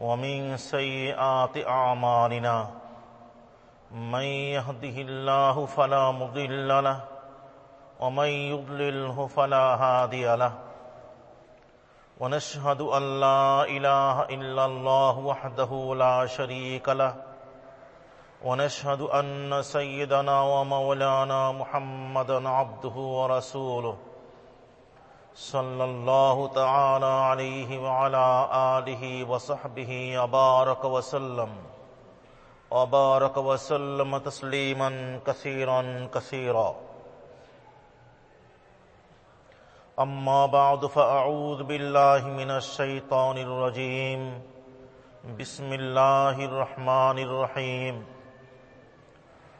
ومن سيئات أعمالنا من يهده الله فلا مضل له ومن يضلله فلا هادي له ونشهد أن لا إله إلا الله وحده لا شريك له ونشهد أن سيدنا ومولانا محمدا عبده ورسوله صلی اللہ تعالی علیہ وعلا آلہ وصحبہ وبارک وسلم. وبارک وسلم تسلیما کثیرا کثیرا اما بعد فاعوذ باللہ من الشیطان الرجیم بسم اللہ الرحمن الرحیم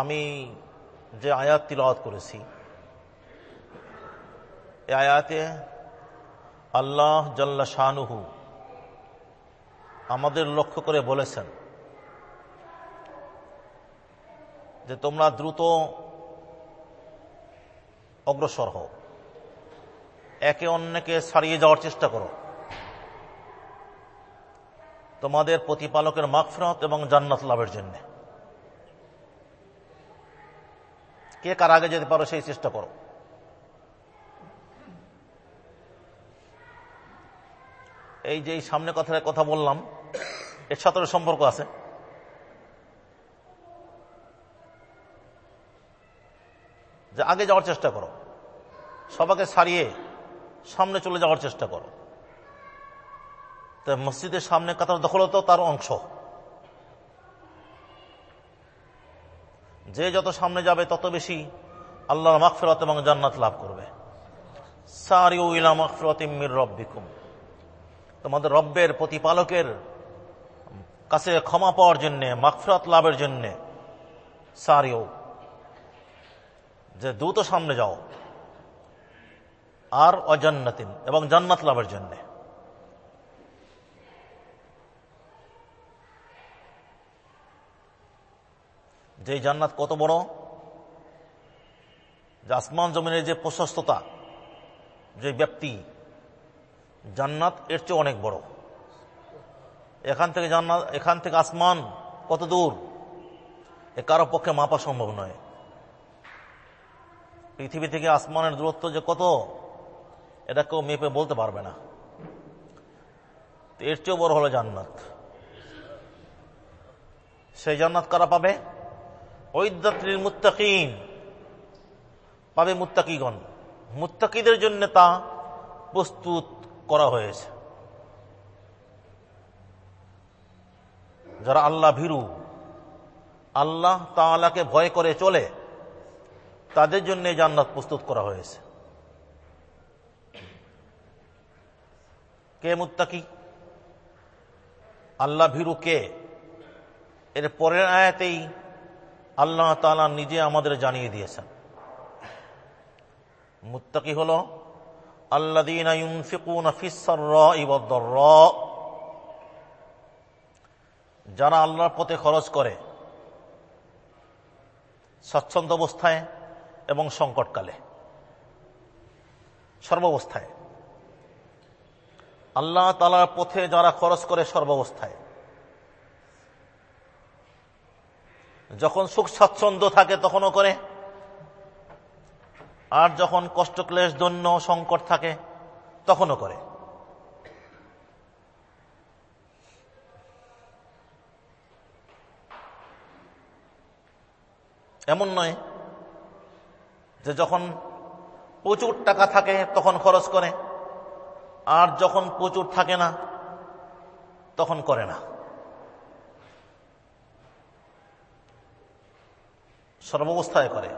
আমি যে আয়াত তিলাওয়াত করেছি, এই আয়াতে আল্লাহ জাল্লা শাহনুহু আমাদের লক্ষ্য করে বলেছেন যে তোমরা দ্রুত অগ্রসর হও, একে অন্যকে ছাড়িয়ে যাওয়ার চেষ্টা করো। তোমাদের প্রতিপালকের মাগফিরাত এবং জান্নাত লাভের জন্য। কে কার আগে যেতে পারো সেই চেষ্টা করো। এই যে সামনে কথা কথা বললাম, এর সাথে সম্পর্ক আছে। যে আগে যাওয়ার চেষ্টা করো। সবাকে ছাড়িয়ে সামনে চলে যাওয়ার চেষ্টা করো। তো মসজিদের সামনে কাতার দখল তো তার অংশ। যে যত সামনে যাবে, তত বেশি আল্লাহর মাগফিরাত এবং জান্নাত লাভ করবে। তোমাদের রব্বের প্রতিপালকের কাছে ক্ষমা পাওয়ার জন্যে, মাগফিরাত লাভের জন্যে সারিও যে দ্রুত সামনে যাও, আর অজান্নাতিন এবং জান্নাত লাভের জন্যে। যে জান্নাত কত বড়? যে আসমান জমিনের যে প্রশস্ততা, যে ব্যক্তি, জান্নাত এর চেয়ে অনেক বড়। এখান থেকে জান্নাত, এখান থেকে আসমান কত দূর? এ কারও পক্ষে মাপা সম্ভব নয়। পৃথিবী থেকে আসমানের দূরত্ব যে কত, এটা কেউ মেপে বলতে পারবে না। এর চেয়েও বড় হলো জান্নাত। সেই জান্নাত কারা পাবে? ঐদাত্রীর মুত্তাকিন। পাবে মুত্তাকিগণ। মুত্তাকিদের জন্য তা প্রস্তুত করা হয়েছে। যারা আল্লাহ ভীরু, আল্লাহ তালাকে ভয় করে চলে, তাদের জন্য জান্নাত প্রস্তুত করা হয়েছে। কে মুত্তাকি? আল্লাহ ভীরু কে? এর পরের আয়াতেই আল্লাহ তালা নিজে আমাদের জানিয়ে দিয়েছেন। মুত্তাকি হল যারা আল্লাহর পথে খরচ করে, স্বচ্ছন্দ অবস্থায় এবং সংকটকালে, সর্বাবস্থায়। আল্লাহ তালার পথে যারা খরচ করে সর্বাবস্থায়। যখন সুখ স্বাচ্ছন্দ্য থাকে তখনও করে। আর যখন কষ্ট, ক্লেশ, দন্য, সংকট থাকে তখনও করে। এমন নয় যে যখন প্রচুর টাকা থাকে তখন খরচ করে, আর যখন প্রচুর থাকে না তখন করে না। সর্বাবস্থায় করে।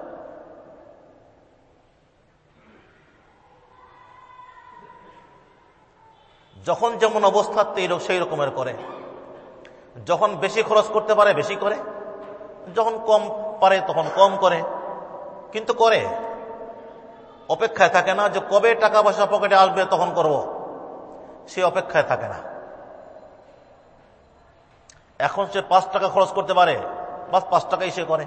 যখন যেমন অবস্থা সেই রকমের করে। যখন বেশি খরচ করতে পারে, বেশি করে। যখন কম পারে, তখন কম করে। কিন্তু করে। অপেক্ষায় থাকে না যে কবে টাকা পয়সা পকেটে আসবে, তখন করব। সে অপেক্ষায় থাকে না। এখন সে পাঁচ টাকা খরচ করতে পারে, বাস পাঁচ টাকাই সে করে।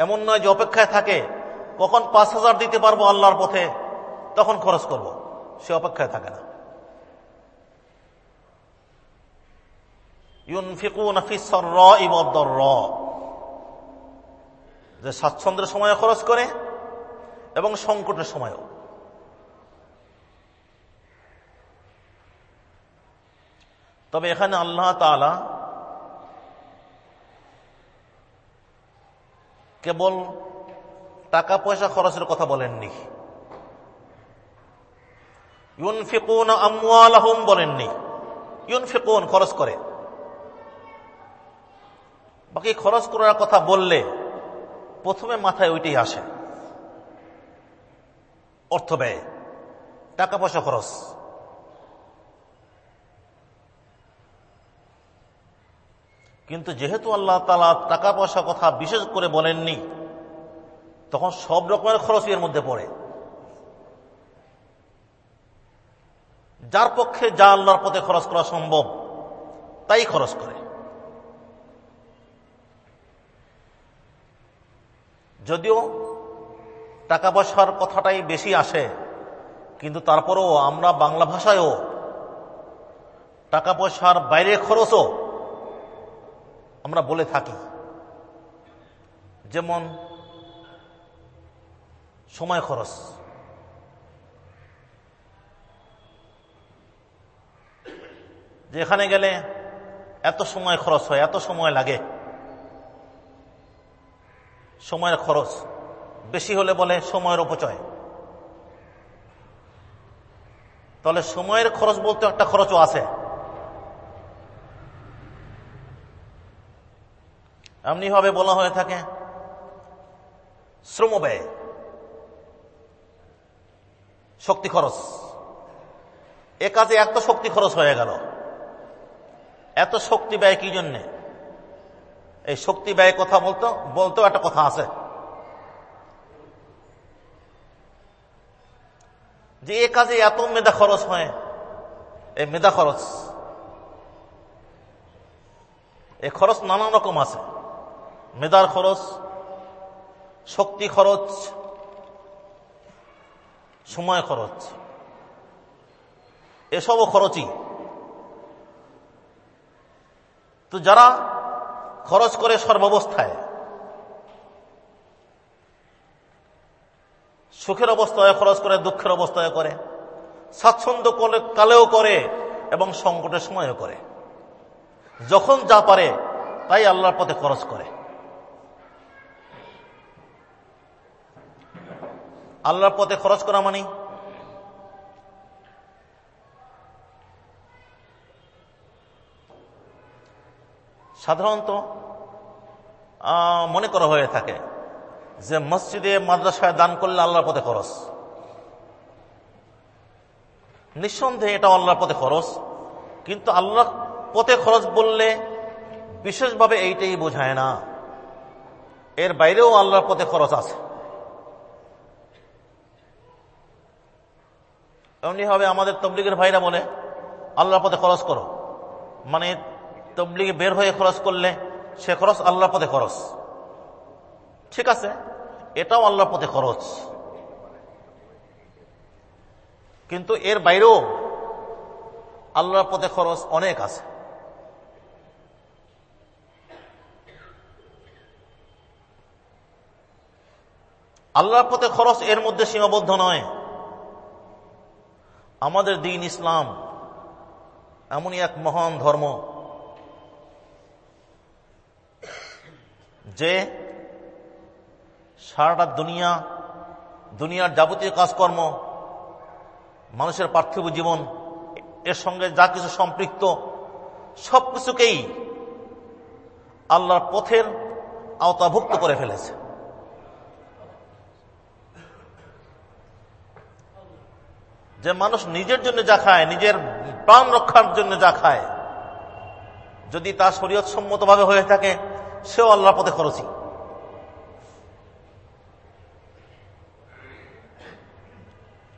এমন নয় যে অপেক্ষায় থাকে, কখন পাঁচ হাজার দিতে পারব আল্লাহর পথে, তখন খরচ করব। সে অপেক্ষায় থাকে না। যে স্বাচ্ছন্দ্যের সময় খরচ করে এবং সংকটের সময়ও। তবে এখানে আল্লাহ তালা কেবল টাকা পয়সা খরচের কথা বলেননি। ইউন ফিকুন আমুয়ালাহুম বলেননি। ইউন ফিকুন খরচ করে। বাকি খরচ করার কথা বললে প্রথমে মাথায় ওইটাই আসে। অর্থ ব্যয়, টাকা পয়সা খরচ। কিন্তু যেহেতু আল্লাহ তালা টাকা পয়সা কথা বিশেষ করে বলেননি, তখন সব রকমের খরচ এর মধ্যে পড়ে। যার পক্ষে যা আল্লাহর পথে খরচ করা সম্ভব, তাই খরচ করে। যদিও টাকা পয়সার কথাটাই বেশি আসে, কিন্তু তারপরেও আমরা বাংলা ভাষায়ও টাকা পয়সার বাইরে খরচও আমরা বলে থাকি, যেমন সময় খরচ। যেখানে গেলে এত সময় খরচ হয়, এত সময় লাগে। সময়ের খরচ। বেশি হলে বলে সময়ের অপচয়। তাহলে সময়ের খরচ বলতে একটা খরচও আছে। এমনিভাবে বলা হয়ে থাকে, শ্রম ব্যয়, শক্তি খরচ। এ কাজে এত শক্তি খরচ হয়ে গেল। এত শক্তি ব্যয় কি জন্যে? এই শক্তি ব্যয় কথা বলতো, বলতেও একটা কথা আছে। যে এ কাজে এত মেধা খরচ হয়, এই মেধা খরচ এ খরচ নানা রকম আছে। মেধার খরচ, শক্তি খরচ, সময় খরচ, এসবও খরচই। তো যারা খরচ করে সর্বাবস্থায়, সুখের অবস্থায় খরচ করে, দুঃখের অবস্থায় করে, স্বাচ্ছন্দ্য কালেও করে, এবং সংকটের সময়ও করে। যখন যা পারে, তাই আল্লাহর পথে খরচ করে। আল্লাহর পথে খরচ করা মানে সাধারণত মনে করা হয়ে থাকে যে মসজিদে মাদ্রাসায় দান করলে আল্লাহর পথে খরচ। নিঃসন্দেহে এটা আল্লাহর পথে খরচ, কিন্তু আল্লাহ পথে খরচ বললে বিশেষভাবে এইটাই বোঝায় না। এর বাইরেও আল্লাহর পথে খরচ আছে। এমনি হবে আমাদের তবলিগের ভাইরা বলে, আল্লাহর পথে খরচ করো। মানে তবলিগে বের হয়ে খরচ করলে সে খরচ আল্লাহর পথে খরচ। ঠিক আছে, এটাও আল্লাহর পথে খরচ। কিন্তু এর বাইরেও আল্লাহর পথে খরচ অনেক আছে। আল্লাহর পথে খরচ এর মধ্যে সীমাবদ্ধ নয়। আমাদের দিন ইসলাম এমনই এক মহান ধর্ম যে সারাটা দুনিয়া, দুনিয়ার যাবতীয় কাজকর্ম, মানুষের পার্থিব জীবন, এর সঙ্গে যা কিছু সম্পৃক্ত সব কিছুকেই আল্লাহর পথের আওতাভুক্ত করে ফেলেছে। যে মানুষ নিজের জন্য যা খায়, নিজের প্রাণ রক্ষার জন্য যা খায়, যদি তা শরীয়ত সম্মতভাবে হয়ে থাকে, সেও আল্লাহর পথে খরচি।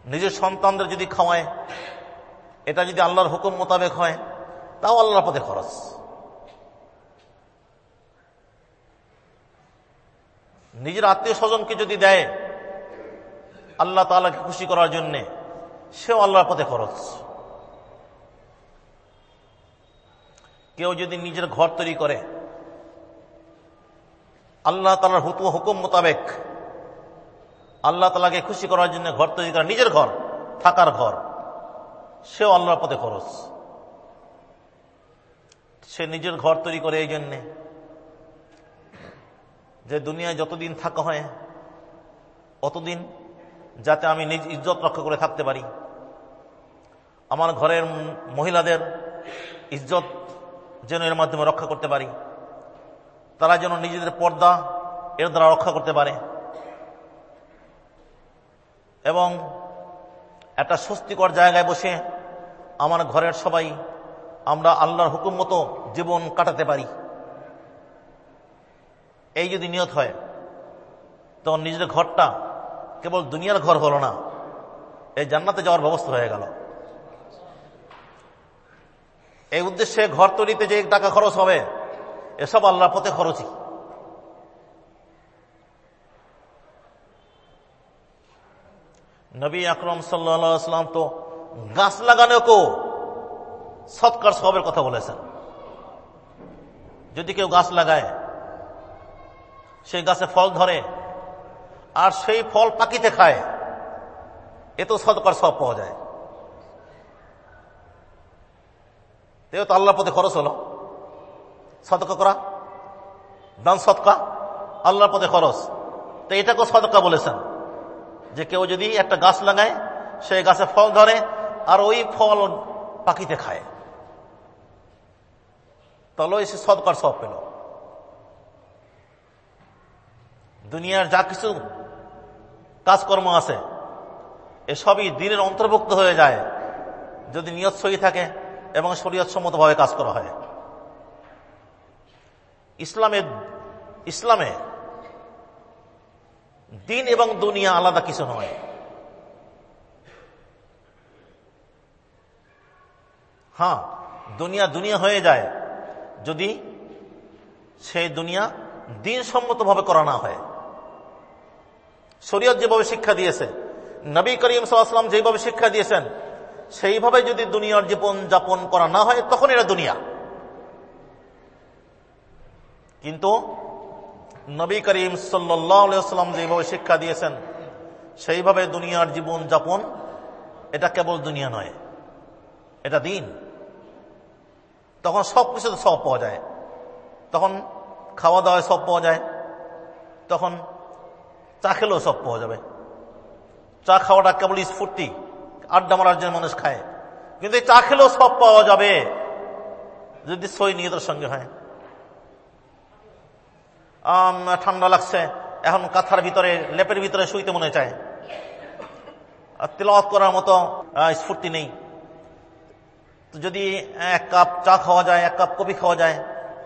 নিজের সন্তানদের যদি খাওয়ায়, এটা যদি আল্লাহর হুকুম মোতাবেক হয়, তাও আল্লাহর পথে খরচ। নিজের আত্মীয় স্বজনকে যদি দেয়, আল্লাহ তালাকে খুশি করার জন্যে সেও আল্লাহর পথে খরচ। কেউ যদি নিজের ঘর তৈরি করে, আল্লাহ তালার হুতু হুকুম মোতাবেক আল্লাহ তালাকে খুশি করার জন্য ঘর তৈরি করা নিজের ঘর, থাকার ঘর, সেও আল্লাহর পথে খরচ। সে নিজের ঘর তৈরি করে এই জন্যে যে দুনিয়ায় যতদিন থাকা হয়, অতদিন যাতে আমি নিজ ইজ্জত রক্ষা করে থাকতে পারি। আমার ঘরের মহিলাদের ইজ্জত যেন এর মাধ্যমে রক্ষা করতে পারি। তারা যেন নিজেদের পর্দা এর দ্বারা রক্ষা করতে পারে। এবং একটা স্বস্তিকর জায়গায় বসে আমার ঘরের সবাই আমরা আল্লাহর হুকুম মতো জীবন কাটাতে পারি। এই যদি নিয়ত হয় তখন নিজের ঘরটা কেবল দুনিয়ার ঘর হলো না, এই জান্নাতে যাওয়ার ব্যবস্থা হয়ে গেল। এই উদ্দেশ্যে ঘর তৈরিতে যে টাকা খরচ হবে, এসব আল্লাহর পথে খরচই। নবী আকরম সাল্লাম তো গাছ লাগানোকেও সৎকার সবের কথা বলেছেন। যদি কেউ গাছ লাগায়, সেই গাছে ফল ধরে আর সেই ফল পাকিতে খায়, এ তো সৎকার সব পাওয়া যায়। এও তো আল্লাহর পথে খরচ হলো। সদকা করা, দান সৎকা আল্লাহর পথে খরচ। তো এটাকেও সদকা বলেছেন যে কেউ যদি একটা গাছ লাগায় সেই গাছে ফল ধরে আর ওই ফল পাখিতে খায়। তাহলে সে সদকার সব পেল। দুনিয়ার যা কিছু কাজকর্ম আছে, এসবই দিনের অন্তর্ভুক্ত হয়ে যায় যদি নিয়ত সহি থাকে এবং শরীয়ত সম্মতভাবে কাজ করা হয়। ইসলামে ইসলামে দিন এবং দুনিয়া আলাদা কিছু নয়। হ্যাঁ দুনিয়া দুনিয়া হয়ে যায় যদি সেই দুনিয়া দিন সম্মতভাবে করা না হয়। শরীয়ত যেভাবে শিক্ষা দিয়েছে, নবী করিম সাল্লাম যেভাবে শিক্ষা দিয়েছেন সেইভাবে যদি দুনিয়ার জীবন যাপন করা না হয়, তখন এটা দুনিয়া। কিন্তু নবী করিম সাল্লাম যেভাবে শিক্ষা দিয়েছেন, সেইভাবে দুনিয়ার জীবন যাপন, এটা কেবল দুনিয়া নয়, এটা দিন। তখন সব কিছুতে সব পাওয়া যায়। তখন খাওয়া দাওয়ায় সব পাওয়া যায়। তখন চা খেলেও সব পাওয়া যাবে। চা খাওয়াটা কেবল স্ফূর্তি। আড্ডা মারার জন্য মানুষ খায়। কিন্তু চা খেলেও সব পাওয়া যাবে। যদি সই নিয়তের সঙ্গে হয়। ঠান্ডা লাগছে। এখন কাঁথার ভিতরে, লেপের ভিতরে শুইতে মনে চায়। তেলাওয়াত করার মতো স্ফূর্তি নেই। যদি এক কাপ চা খাওয়া যায়, এক কাপ কফি খাওয়া যায়,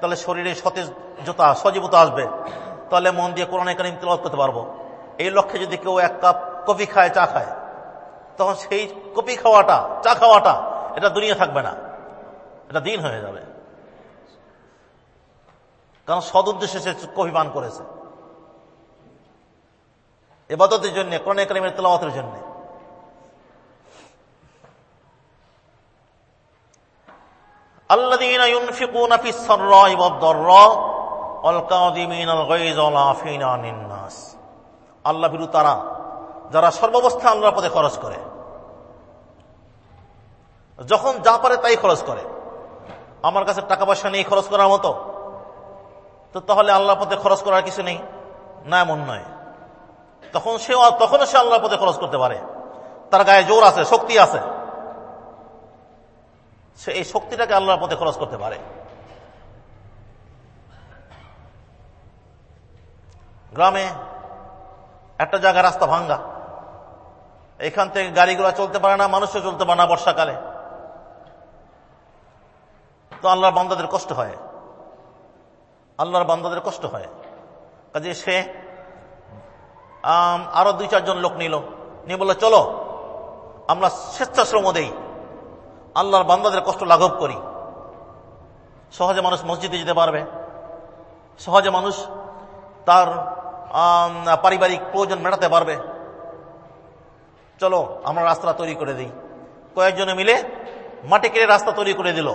তাহলে শরীরে সতেজ জোতা, সজীবতা আসবে। তাহলে মন দিয়ে কোরআন কারিম তেলাওয়াত করতে পারব। এই লক্ষ্যে যদি কেউ এক কাপ কফি খায় চা খায় তখন সেই কপি খাওয়াটা চা খাওয়াটা এটা দুনিয়া থাকবে না এটা দিন হয়ে যাবে কারণ সদ উদ্দেশ্যে সে কফি পান করেছে এবাদতের জন্য কোরআন কারিমের তেলাওয়াতের জন্য الذين ينفقون في السراء والضراء والكاظمين الغيظ والعافين عن الناس আল্লাহ বিরু তারা, যারা সর্বাবস্থা আল্লাহর পথে খরচ করে। যখন যা পারে তাই খরচ করে। আমার কাছে টাকা পয়সা নেই খরচ করার মতো। তো তাহলে আল্লাহ পথে খরচ করার কিছু নেই? না, এমন নয়। তখন সে তখনও সে আল্লাহর পথে খরচ করতে পারে। তার গায়ে জোর আছে, শক্তি আছে। সে এই শক্তিটাকে আল্লাহর পথে খরচ করতে পারে। গ্রামে একটা জায়গায় রাস্তা ভাঙ্গা। এখান থেকে গাড়িগুলো চলতে পারে না, মানুষও চলতে পারে না বর্ষাকালে। তো আল্লাহর বান্দাদের কষ্ট হয়। আল্লাহর বান্দাদের কষ্ট হয়। কাজে সে আরও দুই চারজন লোক নিল। নিয়ে বলল, চলো, আমরা স্বেচ্ছাশ্রম দেই। আল্লাহর বান্দাদের কষ্ট লাঘব করি। সহজে মানুষ মসজিদে যেতে পারবে। সহজে মানুষ তার পারিবারিক প্রয়োজন মেটাতে পারবে। চলো, আমরা রাস্তা তৈরি করে দিই। কয়েকজনে মিলে মাটি কেটে রাস্তা তৈরি করে দিল।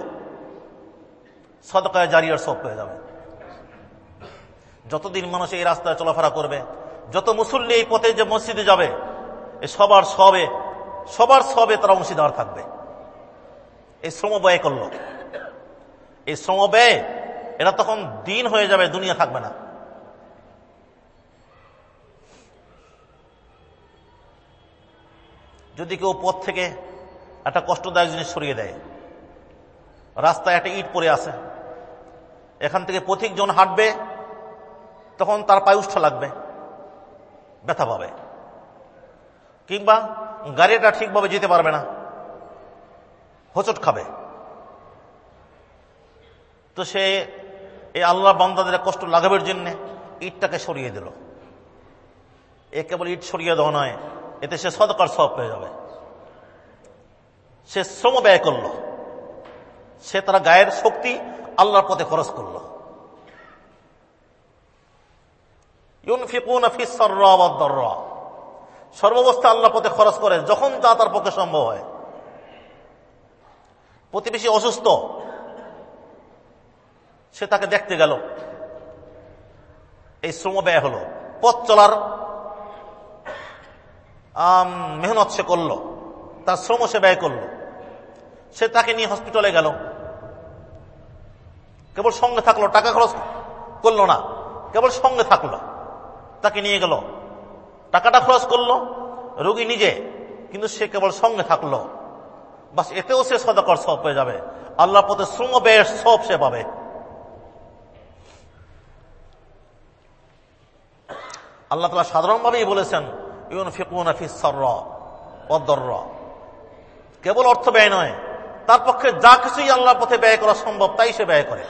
সদকায় জারিয়ার সব হয়ে যাবে। যতদিন মানুষ এই রাস্তায় চলাফেরা করবে, যত মুসল্লি এই পথে যে মসজিদে যাবে, এ সবার সবে সবার সবে তারা অংশীদার থাকবে। এই শ্রম ব্যয় করল। এই শ্রম ব্যয়, এটা তখন দিন হয়ে যাবে, দুনিয়া থাকবে না। যদি কেউ পথ থেকে একটা কষ্টদায়ক জিনিস সরিয়ে দেয়, রাস্তায় একটা ইট পড়ে আছে, এখান থেকে পথিক জন হাঁটবে, তখন তার পায়ুষ্ঠ লাগবে, ব্যথা পাবে। কিংবা গাড়িটা ঠিকভাবে যেতে পারবে না, হোচট খাবে। তো সে এই আল্লাহ বান্দাদের কষ্ট লাগাবের জন্য ইটটাকে সরিয়ে দিল। এ কেবল ইট সরিয়ে দেওয়া নয় এতে সে সদকার সব পেয়ে যাবে। সে শ্রম ব্যয় করল। সে তার গায়ের শক্তি আল্লাহর পথে খরচ করল। সর্বাবস্থা আল্লাহ পথে খরচ করে যখন তা তার পক্ষে সম্ভব হয়। প্রতিবেশী অসুস্থ, সে তাকে দেখতে গেল। এই শ্রম ব্যয় হল। পথ চলার মেহনত সে করল, তার শ্রম সে ব্যয় করল। সে তাকে নিয়ে হসপিটালে গেল। কেবল সঙ্গে থাকল, টাকা খরচ করল না, কেবল সঙ্গে থাকল। তাকে নিয়ে গেল। টাকাটা খরচ করল, রোগী নিজে, কিন্তু সে কেবল সঙ্গে থাকল। বাস এতেও সে সদাকর সব পেয়ে যাবে। আল্লাহ পথে শ্রম ব্যয়ের সব সে পাবে। আল্লাহ তালা সাধারণভাবেই বলেছেন ইউন কেবল অর্থ ব্যয় নয়, তার পক্ষে যা কিছুই আল্লাহর পথে ব্যয় করা সম্ভব, তাই সে ব্যয় করে।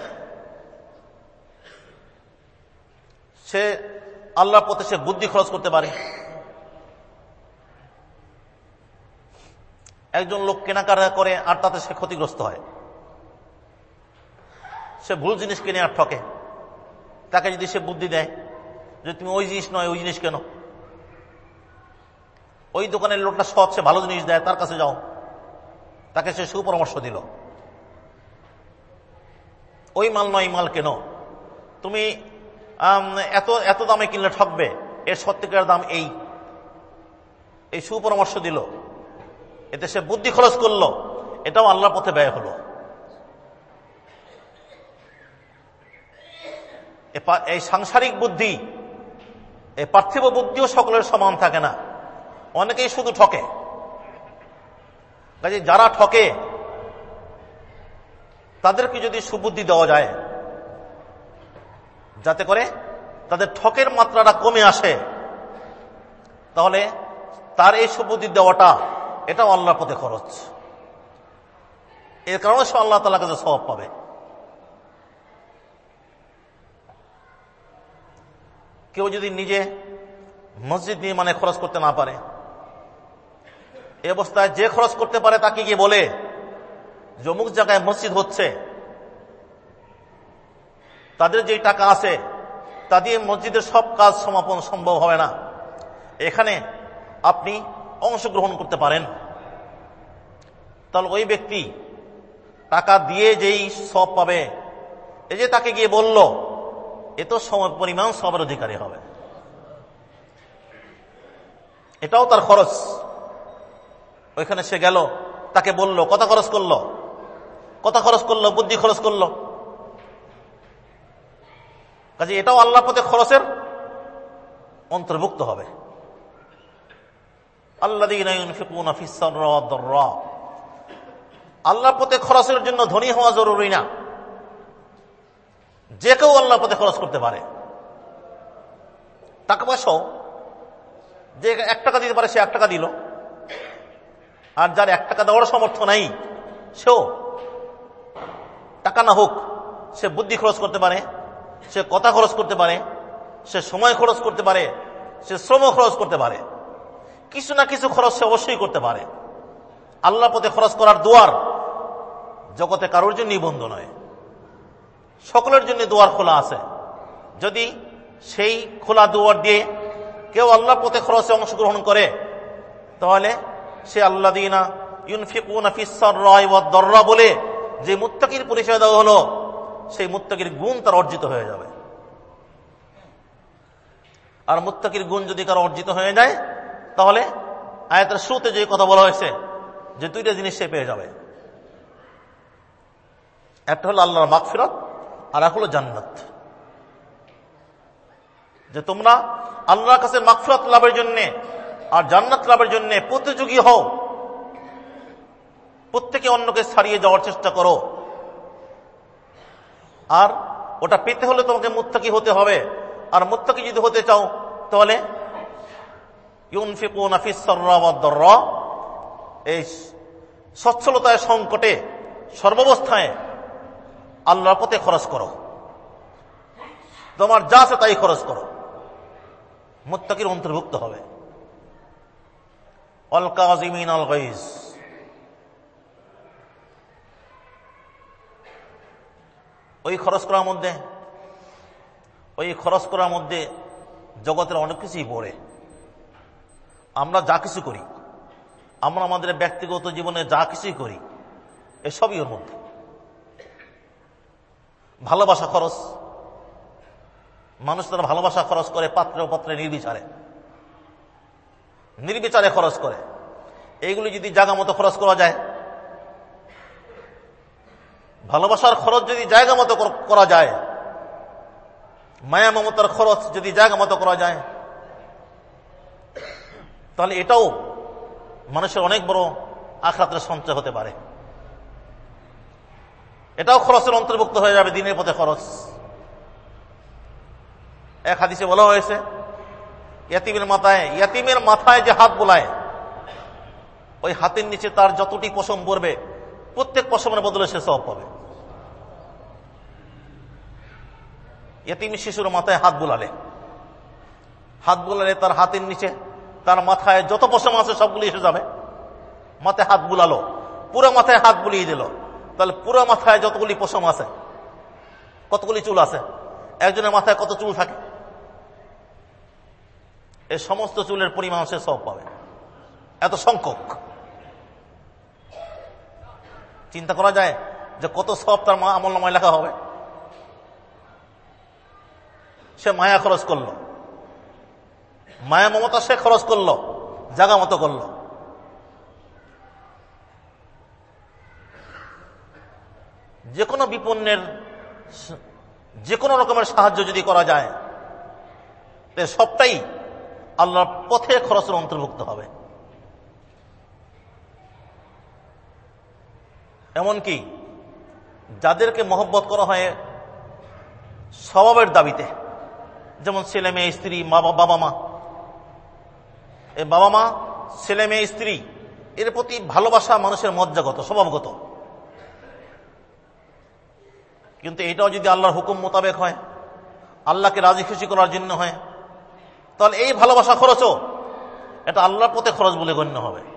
সে আল্লাহর পথে সে বুদ্ধি খরচ করতে পারে। একজন লোক কেনাকাটা করে আর তাতে সে ক্ষতিগ্রস্ত হয়। সে ভুল জিনিস কিনে আর ঠকে। তাকে যদি সে বুদ্ধি দেয় যে তুমি ওই জিনিস নয়, ওই জিনিস কেন? ওই দোকানের লোকটা সৎ, সে ভালো জিনিস দেয়, তার কাছে যাও। তাকে সে সুপরামর্শ দিল। ওই মাল নয় মাল কেন? তুমি এত এত দামে কিনলে ঠকবে। এর সত্যিকার দাম এই। এই সুপরামর্শ দিল। এতে সে বুদ্ধি খরচ করল। এটাও আল্লাহর পথে ব্যয় হলো। এই সাংসারিক বুদ্ধি এই পার্থিব বুদ্ধিও সকলের সমান থাকে না। অনেকেই শুধু ঠকে। কাজে যারা ঠকে, তাদেরকে যদি সুবুদ্ধি দেওয়া যায়, যাতে করে তাদের ঠকের মাত্রাটা কমে আসে, তাহলে তার এই সুবুদ্ধি দেওয়াটা, এটাও আল্লাহর পথে খরচ। এর কারণে সে আল্লাহ তালা কাছে স্বভাব পাবে। কেউ যদি নিজে মসজিদ নির্মাণে খরচ করতে না পারে এ অবস্থায় যে খরচ করতে পারে তাকে গিয়ে বলে যে অমুক জায়গায় মসজিদ হচ্ছে, তাদের যে টাকা আছে, তা দিয়ে মসজিদের সব কাজ সমাপন সম্ভব হবে না। এখানে আপনি অংশগ্রহণ করতে পারেন। তাহলে ওই ব্যক্তি টাকা দিয়ে যেই সব পাবে, এই যে তাকে গিয়ে বলল, এ তো সময় পরিমাণ সবের অধিকারী হবে। এটাও তার খরচ। ওইখানে সে গেল, তাকে বলল কথা খরচ করল? কথা খরচ করল? বুদ্ধি খরচ করল। কাজে এটাও আল্লাহ পথে খরচের অন্তর্ভুক্ত হবে। আল্লাহ পথে খরচের জন্য ধনী হওয়া জরুরি না। যে কেউ আল্লাহ পথে খরচ করতে পারে। টাকা পয়সাও যে এক টাকা দিতে পারে, সে এক টাকা দিল। আর যার এক টাকা দেওয়ার সমর্থ নাই, সেও টাকা না হোক, সে বুদ্ধি খরচ করতে পারে, সে কথা খরচ করতে পারে, সে সময় খরচ করতে পারে, সে শ্রম খরচ করতে পারে। কিছু না কিছু খরচ সে অবশ্যই করতে পারে। আল্লাহ পথে খরচ করার দোয়ার জগতে কারোর জন্যই বন্ধ নয়। সকলের জন্য দোয়ার খোলা আছে। যদি সেই খোলা দুয়ার দিয়ে কেউ আল্লাহ পথে খরচে অংশগ্রহণ করে, তাহলে সে আল্লাহ দিনা দর্রা বলে যে মুত্তাকির পরিচয় দেওয়া হলো, সেই মুত্তাকির গুণ তার অর্জিত হয়ে যাবে। আর মুত্তাকির গুণ যদি কারও অর্জিত হয়ে যায়, তাহলে আয়াতের শুরুতে যে কথা বলা হয়েছে, যে দুইটা জিনিস সে পেয়ে যাবে। একটা হলো আল্লাহর মাগফিরত, আর এক হলো জান্নাত। যে তোমরা আল্লাহর কাছে মাকফরাত লাভের জন্য আর জান্নাত লাভের জন্য প্রতিযোগী হও। প্রত্যেকে অন্যকে ছাড়িয়ে যাওয়ার চেষ্টা করো। আর ওটা পেতে হলে তোমাকে মুত্তাকি হতে হবে। আর মুত্তাকি যদি হতে চাও, তাহলে এই সচ্ছলতায় সংকটে, সর্বাবস্থায় আল্লাহর পথে খরচ করো। তোমার যা আছে তাই খরচ করো। মুত্তাকির অন্তর্ভুক্ত হবে। ওই খরচ করার মধ্যে, ওই খরচ করার মধ্যে জগতের অনেক কিছুই পড়ে। আমরা যা কিছু করি, আমরা আমাদের ব্যক্তিগত জীবনে যা কিছুই করি, এসবই ওর মধ্যে। ভালোবাসা খরচ, মানুষ তারা ভালোবাসা খরচ করে পাত্রে পাত্রে নির্বিচারে। নির্বিচারে খরচ করে। এইগুলি যদি জায়গা মতো খরচ করা যায়, ভালোবাসার খরচ যদি জায়গা মতো করা যায়, মায়া মমতার খরচ যদি জায়গা মতো করা যায়, তাহলে এটাও মানুষের অনেক বড় আখরাতের সঞ্চয় হতে পারে। এটাও খরচের অন্তর্ভুক্ত হয়ে যাবে দিনের পথে খরচ। এক হাদিসে বলা হয়েছে ইয়াতিমের মাথায় ইয়াতিমের মাথায় যে হাত বোলায়, ওই হাতের নিচে তার যতটি পশম পড়বে, প্রত্যেক পশমের বদলে সে সব পাবে। ইয়াতিম শিশুর মাথায় হাত বুলালে। হাত বুলালে তার হাতের নিচে, তার মাথায় যত পশম আছে সবগুলি এসে যাবে। মাথায় হাত বুলালো, পুরো মাথায় হাত বুলিয়ে দিল। তাহলে পুরো মাথায় যতগুলি পশম আছে, কতগুলি চুল আছে, একজনের মাথায় কত চুল থাকে? এই সমস্ত চুলের পরিমাণ সে সব পাবে। এত সংখ্যক। চিন্তা করা যায় যে কত সব তার মা আমল নামায় লেখা হবে? সে মায়া খরচ করল। মায়া মমতা সে খরচ করল, জাগা মতো করল। যে কোনো বিপন্নের যে কোনো রকমের সাহায্য যদি করা যায় সবটাই আল্লাহর পথে খরচের অন্তর্ভুক্ত হবে। এমনকি যাদেরকে মহব্বত করা হয় স্বভাবের দাবিতে, যেমন ছেলে মেয়ে, স্ত্রী, মা, বাবা, মা। এই বাবা, মা, ছেলে মেয়ে, স্ত্রী, এর প্রতি ভালোবাসা মানুষের মজ্জাগত, স্বভাবগত। কিন্তু এটাও যদি আল্লাহর হুকুম মোতাবেক হয়, আল্লাহকে রাজি খুশি করার জন্য হয় তাহলে এই ভালোবাসা খরচও। এটা আল্লাহর পথে খরচ বলে গণ্য হবে।